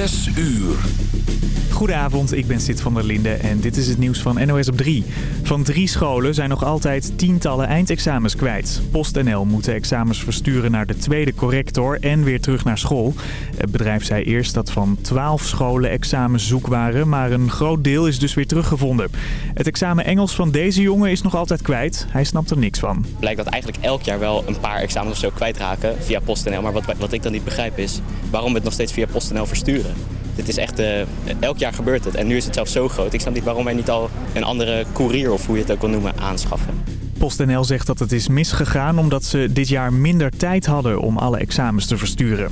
Zes uur. Goedenavond, ik ben Sid van der Linde en dit is het nieuws van NOS op 3. Van drie scholen zijn nog altijd tientallen eindexamens kwijt. PostNL moet de examens versturen naar de tweede corrector en weer terug naar school. Het bedrijf zei eerst dat van 12 scholen examens zoek waren, maar een groot deel is dus weer teruggevonden. Het examen Engels van deze jongen is nog altijd kwijt. Hij snapt er niks van. Blijkt dat eigenlijk elk jaar wel een paar examens of zo kwijtraken via PostNL. Maar wat, wat ik dan niet begrijp is waarom we het nog steeds via PostNL versturen. Dit is echt, uh, elk jaar gebeurt het. En nu is het zelfs zo groot. Ik snap niet waarom wij niet al een andere courier, of hoe je het ook wil noemen, aanschaffen. PostNL zegt dat het is misgegaan omdat ze dit jaar minder tijd hadden om alle examens te versturen.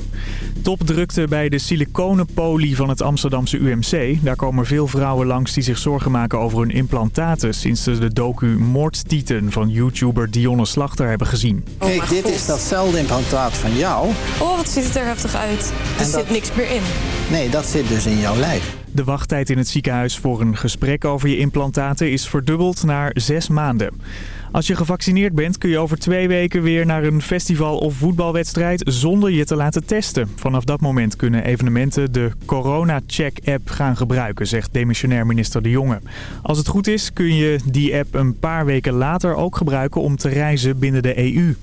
Topdrukte bij de siliconenpolie van het Amsterdamse UMC. Daar komen veel vrouwen langs die zich zorgen maken over hun implantaten... sinds ze de docu Moordtieten van YouTuber Dionne Slachter hebben gezien. Kijk, dit is datzelfde implantaat van jou. Oh, wat ziet het er heftig uit. Er zit niks meer in. Nee, dat zit dus in jouw lijf. De wachttijd in het ziekenhuis voor een gesprek over je implantaten is verdubbeld naar zes maanden. Als je gevaccineerd bent kun je over twee weken weer naar een festival of voetbalwedstrijd zonder je te laten testen. Vanaf dat moment kunnen evenementen de Corona Check app gaan gebruiken, zegt demissionair minister De Jonge. Als het goed is kun je die app een paar weken later ook gebruiken om te reizen binnen de EU.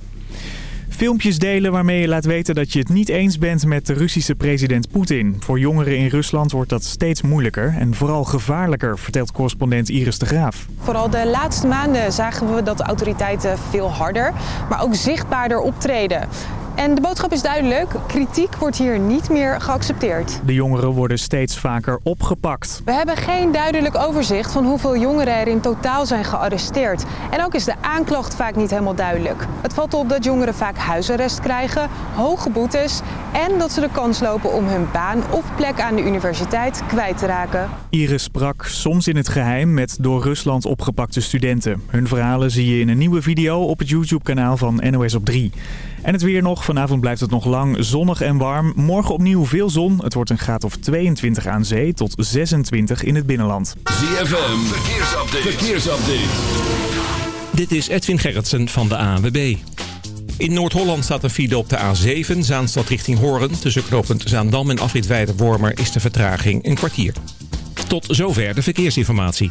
Filmpjes delen waarmee je laat weten dat je het niet eens bent met de Russische president Poetin. Voor jongeren in Rusland wordt dat steeds moeilijker en vooral gevaarlijker, vertelt correspondent Iris de Graaf. Vooral de laatste maanden zagen we dat de autoriteiten veel harder, maar ook zichtbaarder optreden. En de boodschap is duidelijk, kritiek wordt hier niet meer geaccepteerd. De jongeren worden steeds vaker opgepakt. We hebben geen duidelijk overzicht van hoeveel jongeren er in totaal zijn gearresteerd. En ook is de aanklacht vaak niet helemaal duidelijk. Het valt op dat jongeren vaak huisarrest krijgen, hoge boetes... en dat ze de kans lopen om hun baan of plek aan de universiteit kwijt te raken. Iris sprak soms in het geheim met door Rusland opgepakte studenten. Hun verhalen zie je in een nieuwe video op het YouTube-kanaal van NOS op 3. En het weer nog. Vanavond blijft het nog lang zonnig en warm. Morgen opnieuw veel zon. Het wordt een graad of 22 aan zee tot 26 in het binnenland. ZFM, verkeersupdate. verkeersupdate. Dit is Edwin Gerritsen van de ANWB. In Noord-Holland staat een file op de A7, Zaanstad richting Horen. Tussen knooppunt Zaandam en afrit Wormer is de vertraging een kwartier. Tot zover de verkeersinformatie.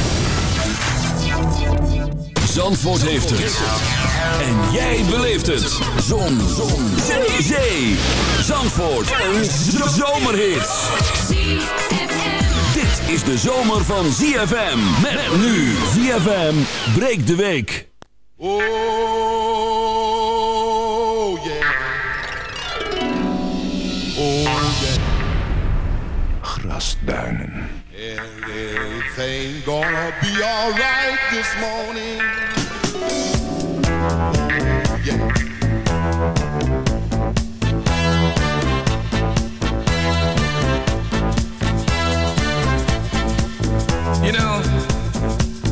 Zandvoort heeft het. En jij beleeft het. Zon. Zon. Zee. Zee. Zandvoort. Een zomerhit. Dit is de zomer van ZFM. Met nu ZFM breekt de week. Oh yeah. Oh yeah. Grasduinen. Everything gonna be alright this morning.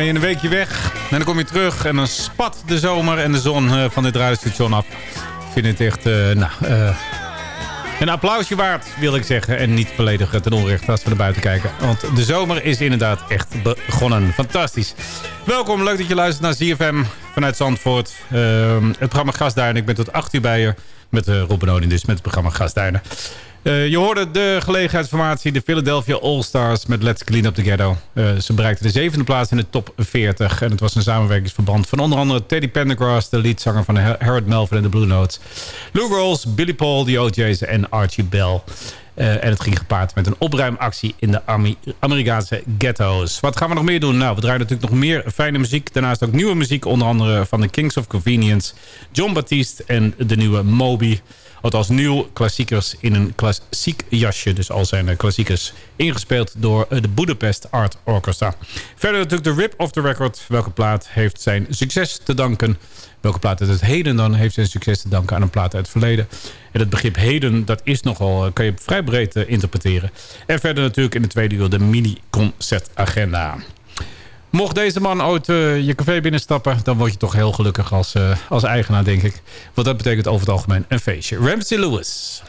Ben je een weekje weg. En dan kom je terug. En dan spat de zomer en de zon eh, van dit radiostation af. Ik vind het echt... eh, nou, eh, een applausje waard, wil ik zeggen. En niet volledig ten onrechte als we naar buiten kijken. Want de zomer is inderdaad echt begonnen. Fantastisch. Welkom, leuk dat je luistert naar ZFM vanuit Zandvoort. Ehm, het programma Gasduinen. Ik ben tot 8 uur bij je. Met Rob dus, met het programma Gasduinen. Eh, je hoorde de gelegenheidsformatie, de Philadelphia All-Stars met Let's Clean Up the Ghetto. Eh, ze bereikten de zevende plaats in de top 40. En het was een samenwerkingsverband van onder andere Teddy Pendergrass... de leadzanger van Harold Melvin en de Blue Notes. Lou Rawls, Billy Paul, The OJ's en Archie Bell. Eh, en het ging gepaard met een opruimactie in de Amerikaanse ghetto's. Wat gaan we nog meer doen? Nou, we draaien natuurlijk nog meer fijne muziek. Daarnaast ook nieuwe muziek, onder andere van de Kings of Convenience... John Baptiste en de nieuwe Moby... Althans nieuw klassiekers in een klassiek jasje. Dus al zijn klassiekers ingespeeld door de Budapest Art Orchestra. Verder natuurlijk de Rip of the Record. Welke plaat heeft zijn succes te danken? Welke plaat uit het heden dan heeft zijn succes te danken aan een plaat uit het verleden? En het begrip heden, dat is nogal, kan je vrij breed interpreteren. En verder natuurlijk in de tweede uur de mini-concertagenda. Mocht deze man ooit uh, je café binnenstappen... dan word je toch heel gelukkig als, uh, als eigenaar, denk ik. Want dat betekent over het algemeen een feestje. Ramsey Lewis.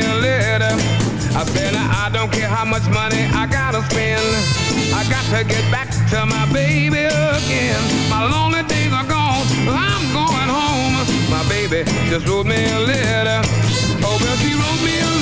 A it. I said, I don't care how much money I gotta spend. I got to get back to my baby again. My lonely days are gone, I'm going home. My baby just wrote me a letter. Oh, well, she wrote me a letter.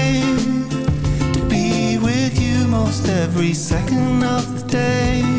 every second of the day.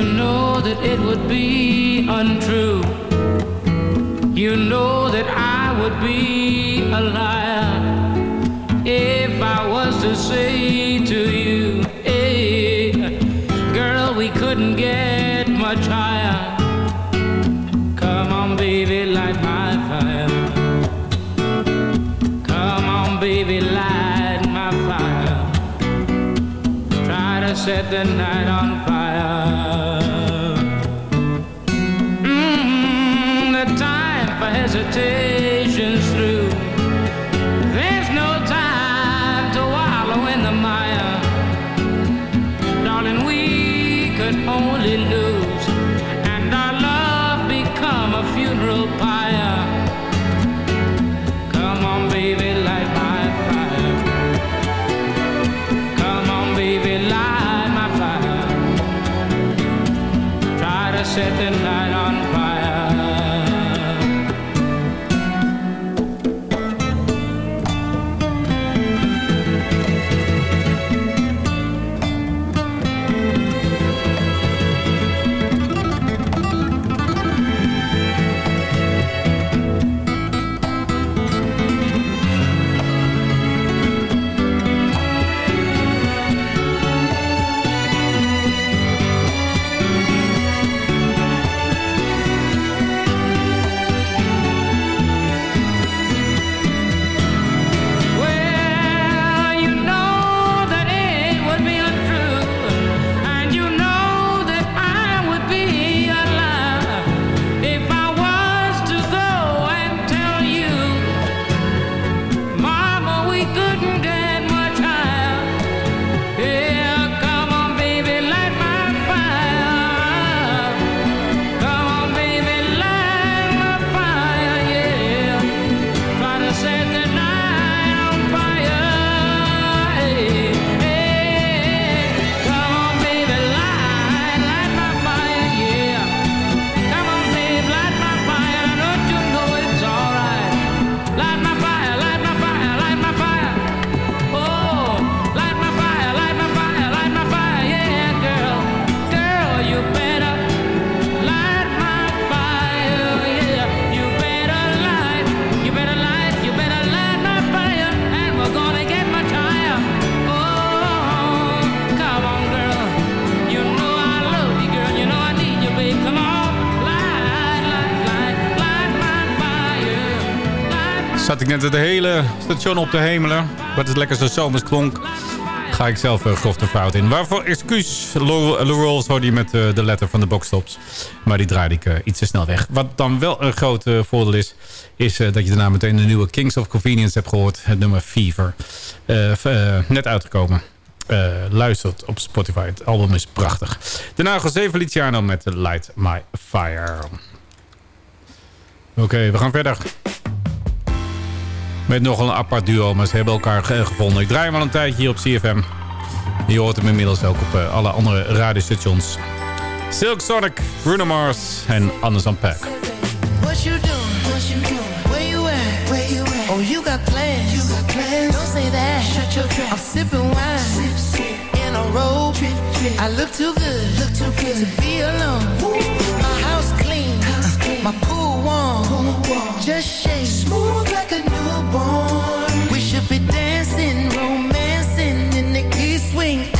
you know that it would be set the Zat ik net het hele station op te hemelen. Wat het lekker zo zomers klonk. Ga ik zelf uh, grof de fout in. Waarvoor excuus. Lou Rolls hoorde je met eh, de letter van de boxstops. Maar die draaide ik eh, iets te snel weg. Wat dan wel een groot eh, voordeel is... is eh, dat je daarna meteen de nieuwe Kings of Convenience hebt gehoord. Het nummer Fever. Eh, eh, net uitgekomen. Eh, luistert op Spotify. Het album is prachtig. Daarna José Feliciano met Light My Fire. Oké, we gaan verder. Met nog een apart duo, maar ze hebben elkaar ge- gevonden. Ik draai hem al een tijdje hier op CFM. Je hoort hem inmiddels ook op eh, alle andere radiostations. Silk Sonic, Bruno Mars en Anders dan Pack. What you doing? What you doing? Oh, you got plans. You got plans. Don't say that. Shut your trap. I'm sipping wine. In a robe. I look too good. Look too good to be alone. My house clean. My pool warm. Pool warm. Just shake. Smooth like a newborn. We should be dancing, romancing in the east wing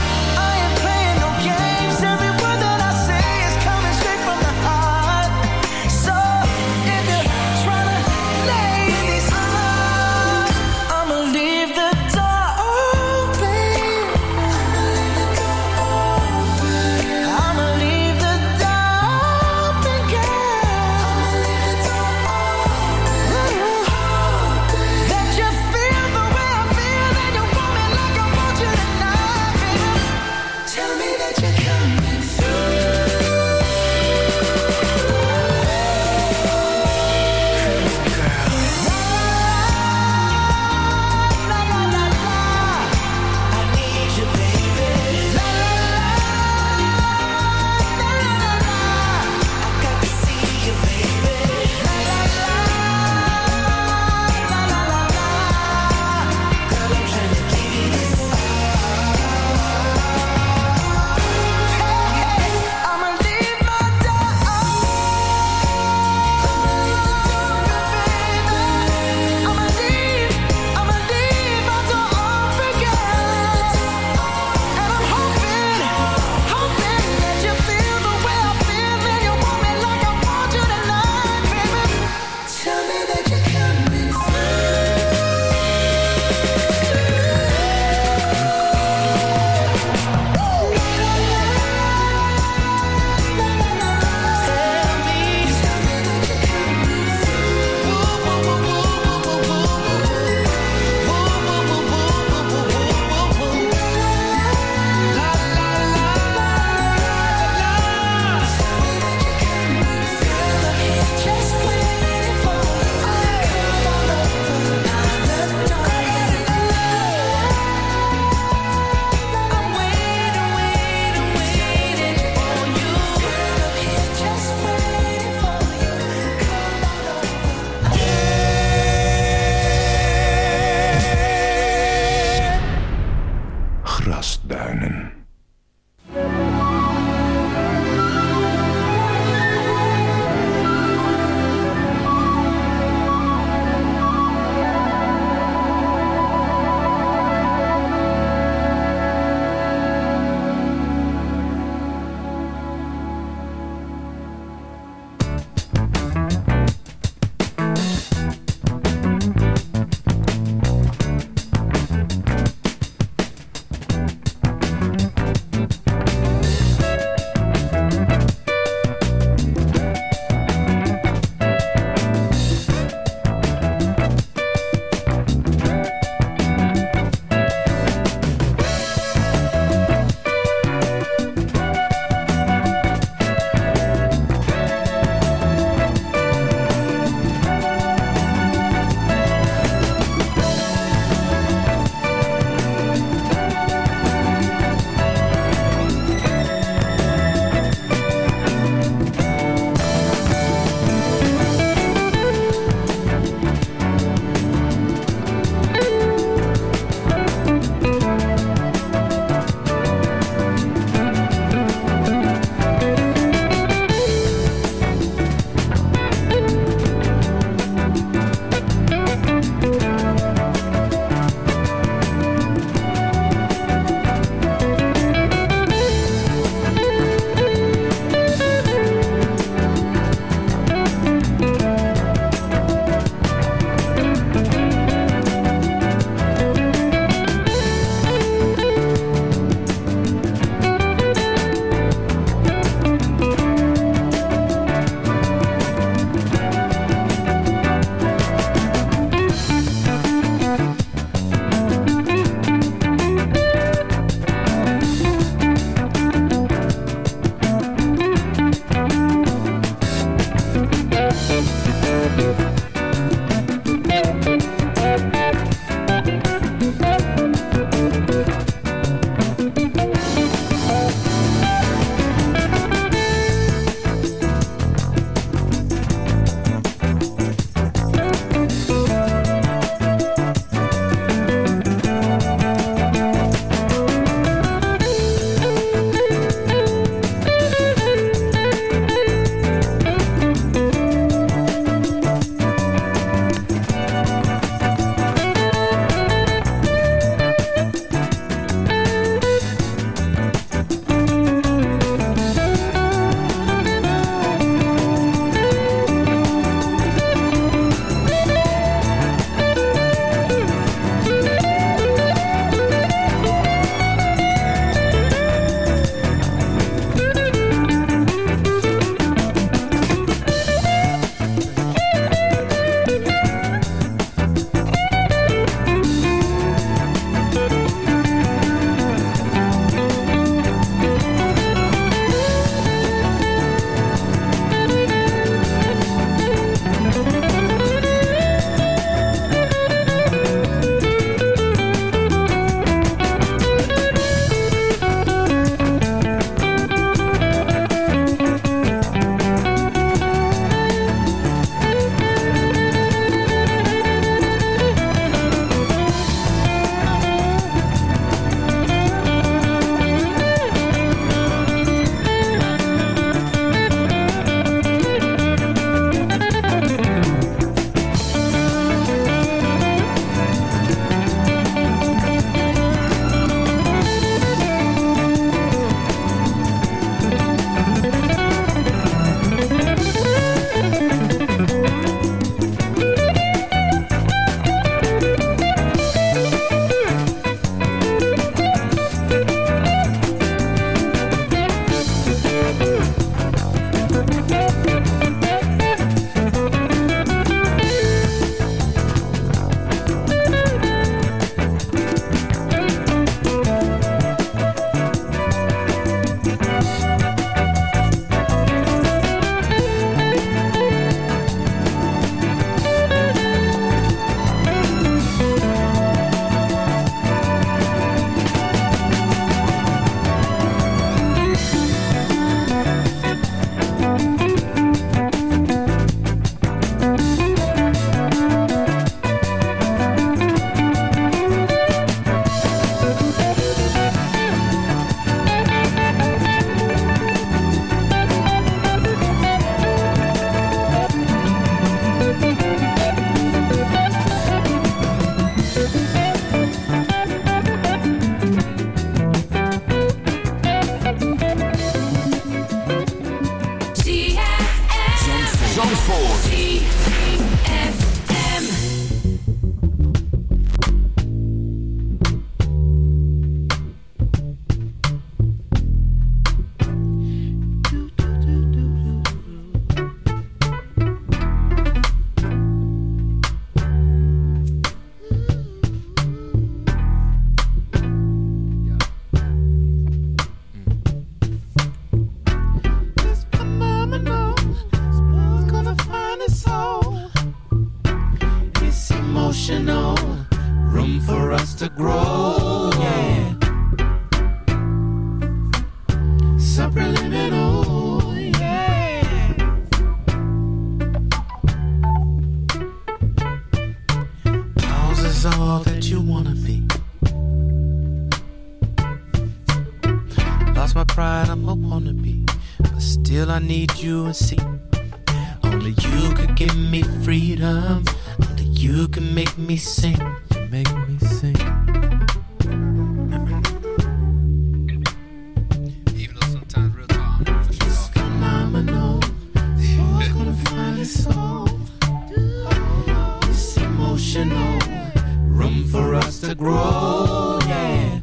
To grow. Yeah.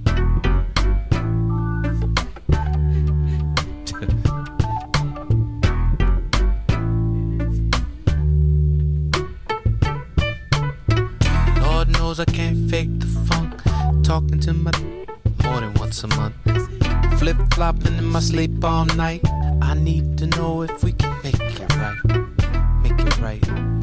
Lord knows I can't fake the funk. Talking to my more than once a month. Flip flopping in my sleep all night. I need to know if we can make it right. Make it right.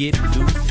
Get loose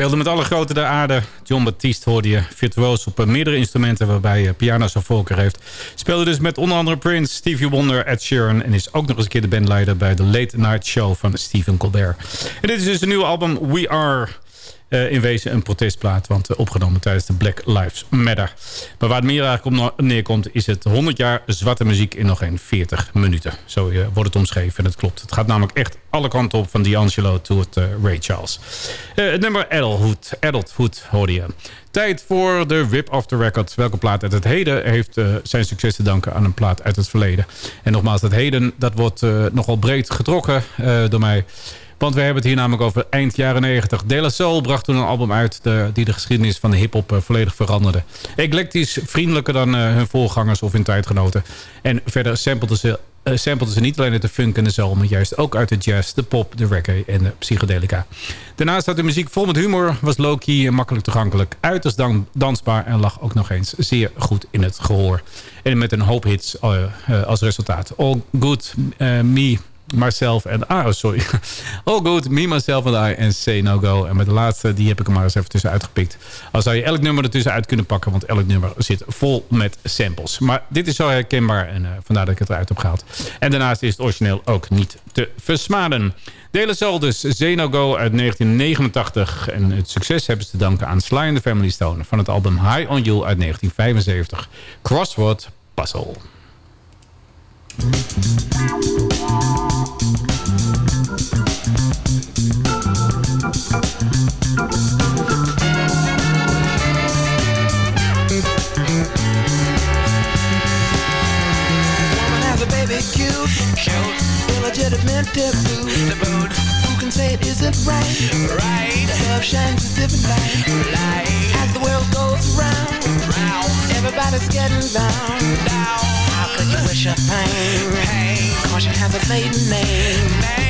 Speelde met alle grote der aarde. John Baptiste hoorde je virtuoos op eh, meerdere instrumenten... waarbij eh, piano zijn voorkeur heeft. Speelde dus met onder andere Prince, Stevie Wonder, Ed Sheeran... en is ook nog eens een keer de bandleider bij de Late Night Show van Stephen Colbert. En dit is dus een nieuwe album We Are... eh, in wezen een protestplaat, want eh, opgenomen tijdens de Black Lives Matter. Maar waar het meer eigenlijk op neerkomt... is het 100 jaar zwarte muziek in nog geen 40 minuten. Zo eh, wordt het omschreven en het klopt. Het gaat namelijk echt alle kanten op van D'Angelo tot Ray Charles. Het nummer Adulthood, Adulthood hoorde je. Tijd voor de Whip of the Record. Welke plaat uit het heden heeft zijn succes te danken aan een plaat uit het verleden. En nogmaals, het heden dat wordt nogal breed getrokken door mij. Want we hebben het hier namelijk over eind jaren 90. De La Soul bracht toen een album uit de, die de geschiedenis van de hiphop eh, volledig veranderde. Eclectisch, vriendelijker dan eh, hun voorgangers of hun tijdgenoten. En verder sampleden ze, eh, ze niet alleen uit de funk en de soul... maar juist ook uit de jazz, de pop, de reggae en de psychedelica. Daarnaast had de muziek vol met humor, was low-key en makkelijk toegankelijk... uiterst dan, dansbaar en lag ook nog eens zeer goed in het gehoor. En met een hoop hits als resultaat. All Good, Me... Myself en ah, oh, sorry. All good, me, myself and I en Say No Go. En met de laatste, die heb ik er maar eens even tussen uitgepikt. Al zou je elk nummer ertussen uit kunnen pakken, want elk nummer zit vol met samples. Maar dit is zo herkenbaar en uh, vandaar dat ik het eruit heb gehaald. En daarnaast is het origineel ook niet te versmaden. Dele Soul dus, Say No Go uit 1989. En het succes hebben ze te danken aan Sly and the Family Stone van het album High On You uit 1975. Crossword Puzzle. Down, down. How could you wish her pain? Pain. Has a maiden name. Name.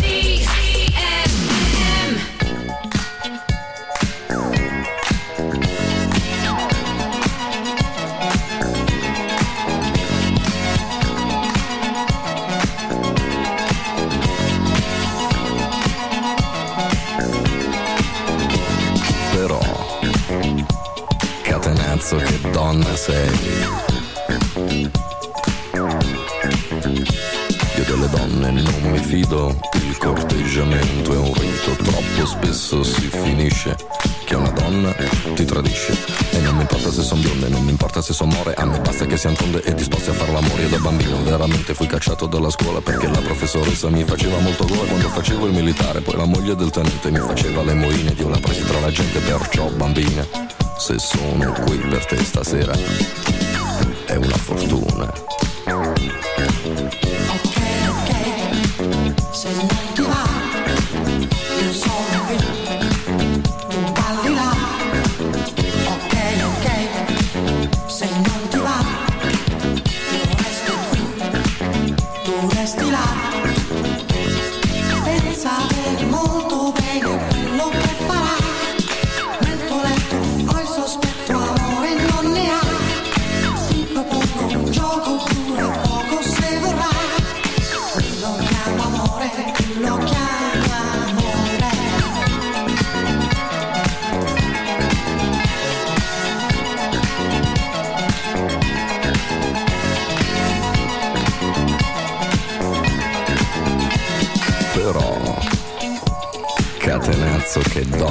Finisce che una donna ti tradisce. E non mi importa se son bionde, non mi importa se son more, a me basta che siano tonde e disposti a far l'amore. Io da bambino veramente fui cacciato dalla scuola perché la professoressa mi faceva molto gola quando facevo il militare, poi la moglie del tenente mi faceva le moine, io la presi tra la gente, perciò bambina, se sono qui per te stasera è una fortuna. Se non ti va,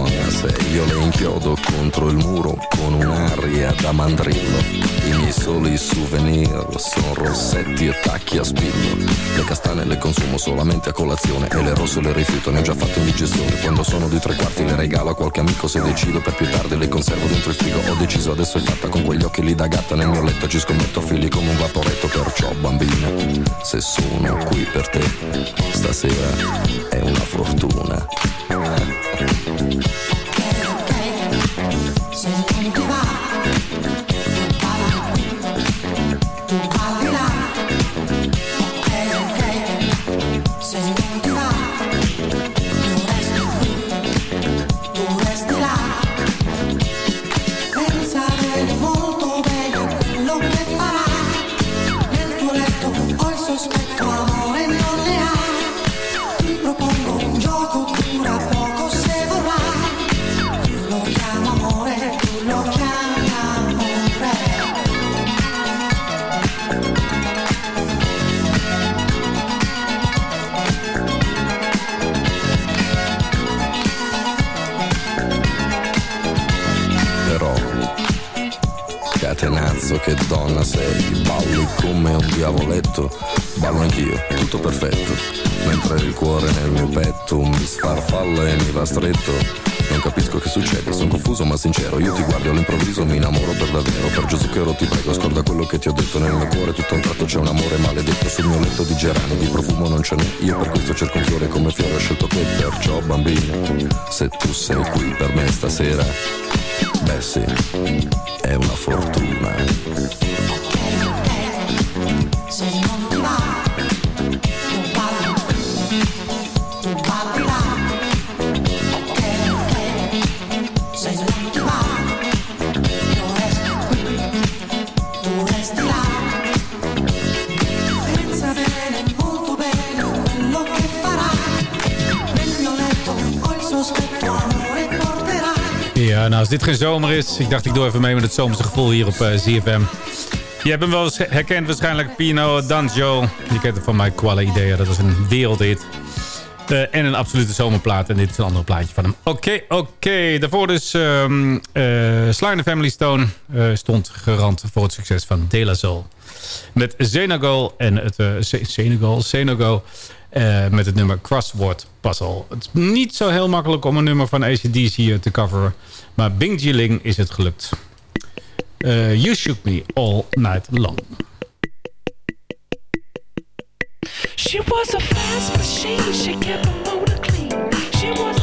donna sei, io le inchiodo contro il muro con un'aria da mandrillo. I miei soli souvenir sono rossetti e tacchi a spillo. Le castane le consumo solamente a colazione e le rosse le rifiuto, ne ho già fatto indigestione. Quando sono di tre quarti le regalo a qualche amico se decido per più tardi le conservo dentro il frigo. Ho deciso adesso è fatta con quegli occhi lì da gatta nel mio letto ci scommetto figli come un vaporetto perciò bambina. Se sono qui per te stasera è una fortuna. Stretto non capisco che succede, sono confuso ma sincero. Io ti guardo all'improvviso mi innamoro per davvero. Per Gesù che ero ti prego scorda quello che ti ho detto. Nel mio cuore tutto un tratto c'è un amore maledetto. Sul mio letto di gerani di profumo non ce n'è. Io per questo cerco un fiore come fiore Ho scelto te perciò bambino Se tu sei qui per me stasera Beh sì, è una fortuna dit geen zomer is, ik dacht ik doe even mee met het zomerse gevoel hier op eh, ZFM. Je hebt hem wel eens herkend waarschijnlijk, Pino Danjo. Je kent hem van mijn Quale Idea, dat was een wereldhit. Eh, en een absolute zomerplaat. En dit is een ander plaatje van hem. Oké, oké. Daarvoor dus um, and the Family Stone eh, stond garant voor het succes van De La Soul. Met Senegal en het... Se- Senegal, Senegal. Eh, met het nummer Crossword Puzzle. Het is niet zo heel makkelijk om een nummer van ACDC te coveren. Maar Bing Jilling is het gelukt. Eh, you Shook Me All Night Long. She was a fast machine, she kept a motor clean. She was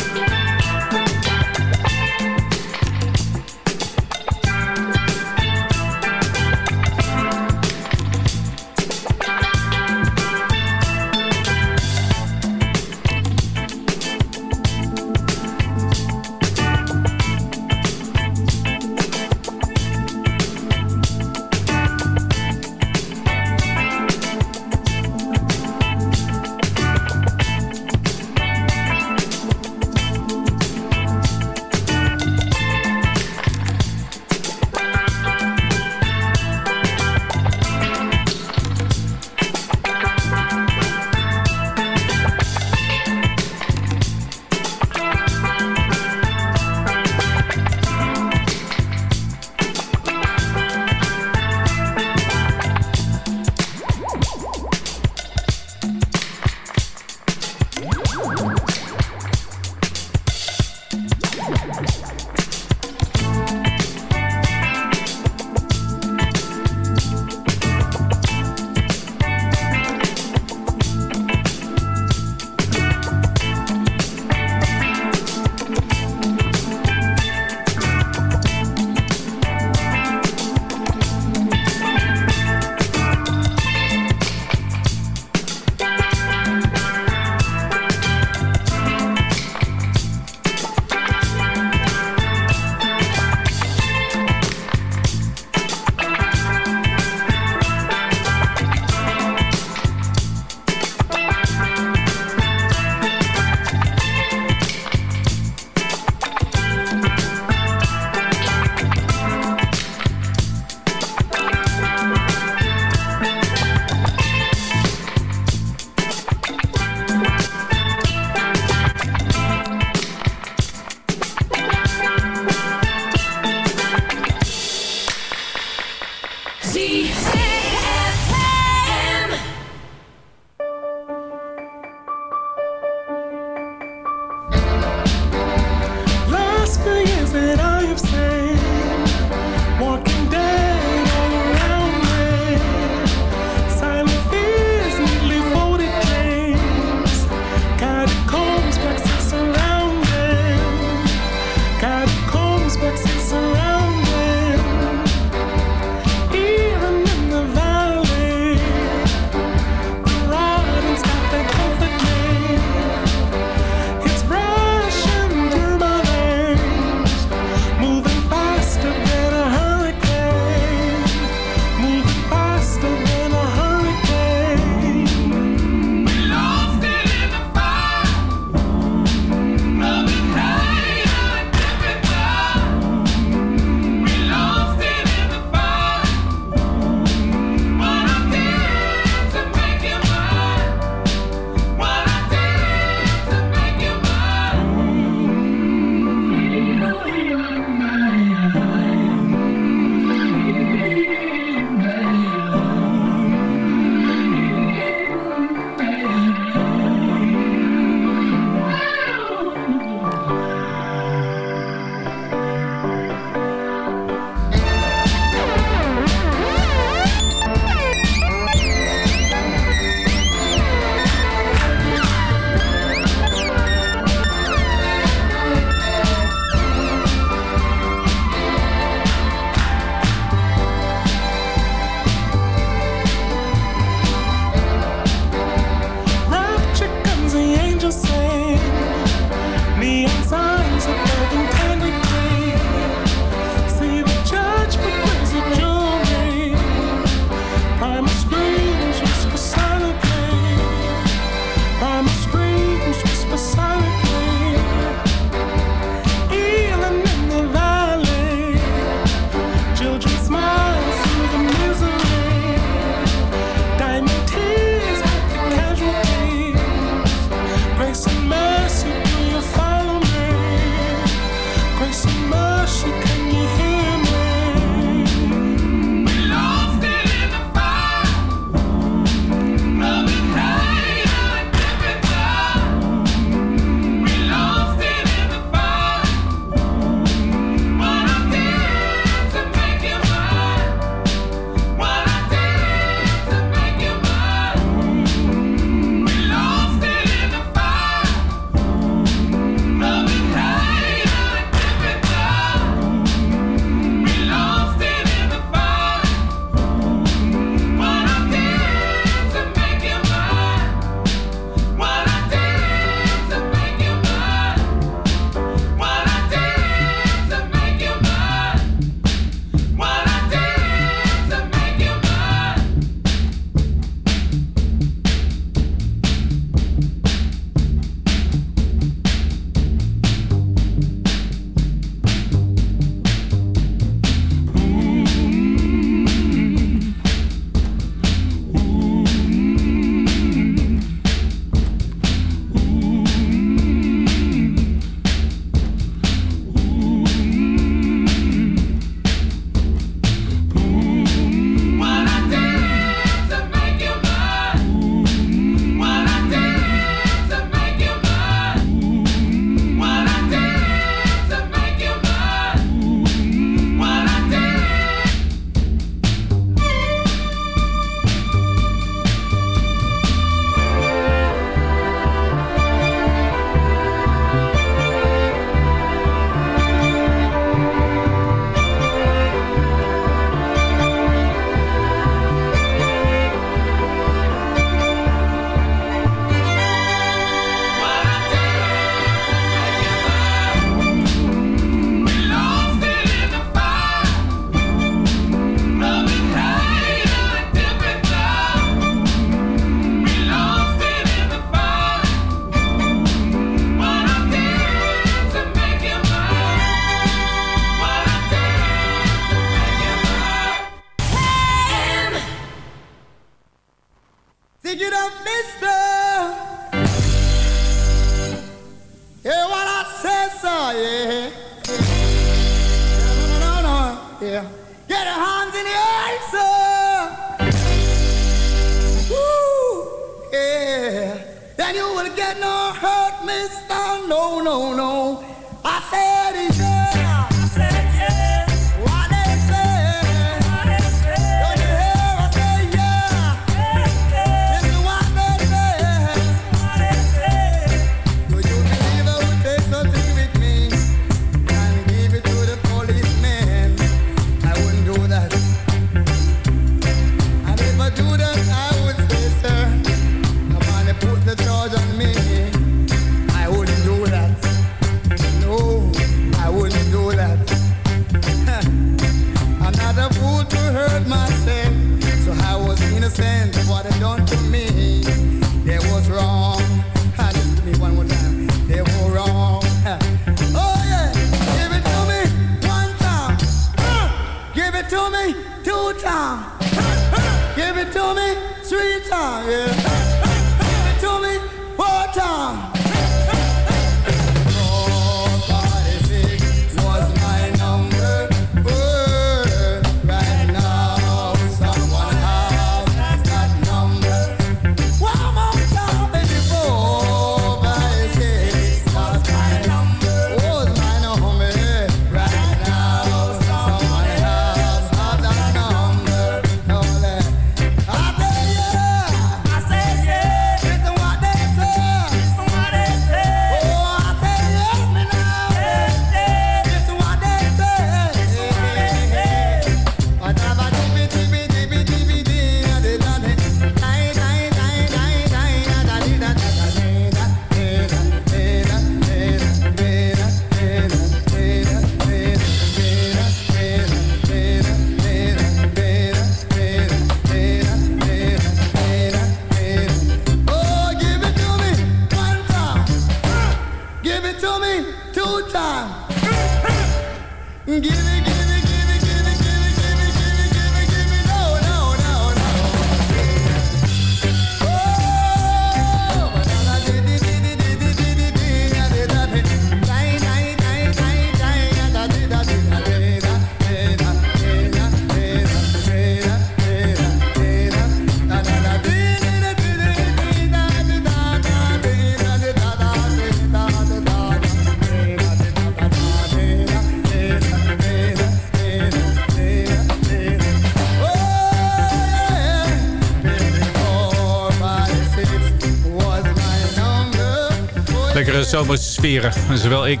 zowel ik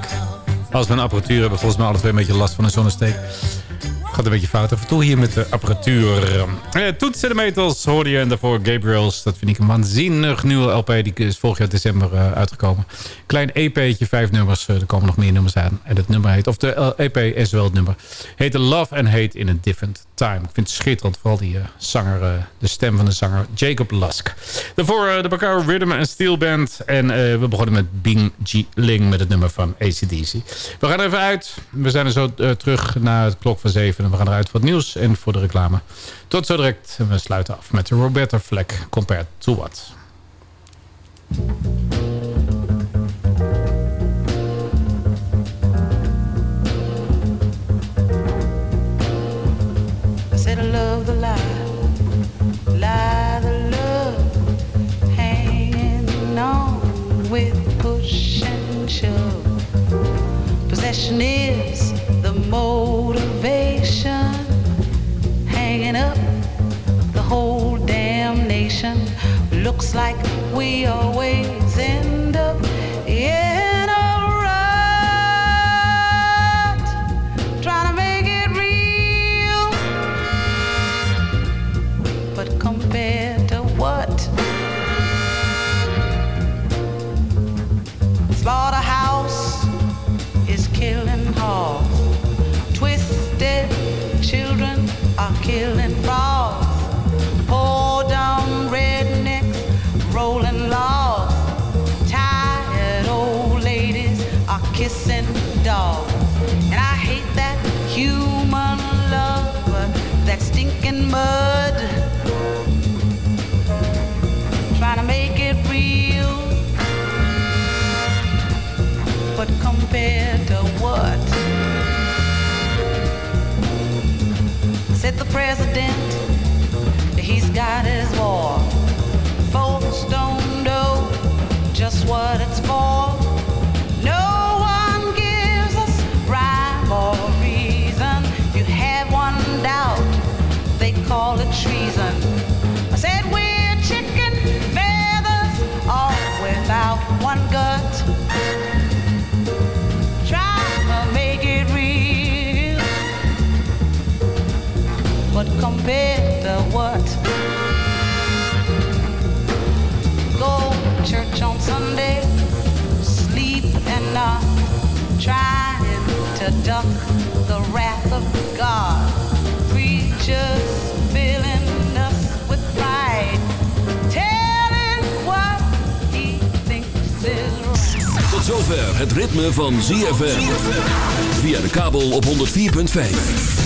als mijn apparatuur hebben volgens mij alle twee een beetje last van een zonnesteek. Gaat een beetje fout af en toe hier met de apparatuur. Uh, toetsen de metals hoorde je en daarvoor Gabriels. Dat vind ik een waanzinnig nieuwe LP. Die is vorig jaar december eh, uitgekomen. Klein EP'tje, vijf nummers. Eh, er komen nog meer nummers aan. En het nummer heet, of de EP is wel het nummer. Heet Love and Hate in a Different Time. Ik vind het schitterend. Vooral die zanger, de stem van de zanger Jacob Lusk. Daarvoor de bakker Rhythm and Steel Band. En we begonnen met Bing Ji Ling met het nummer van ACDC. We gaan even uit. We zijn er zo terug naar het klok van zeven. En we gaan eruit voor het nieuws en voor de reclame. Tot zo direct. En we sluiten af met de Roberta Fleck, Compared to What. Possession is the motivation. Looks like we always end president. He's got his war. Folks don't know just what it's for. To what? Go church on Sunday, sleep and not trying to duck the wrath of God. Preachers filling us with pride, telling what he thinks is right. Tot zover het ritme van ZFM. Via de kabel op 104.5.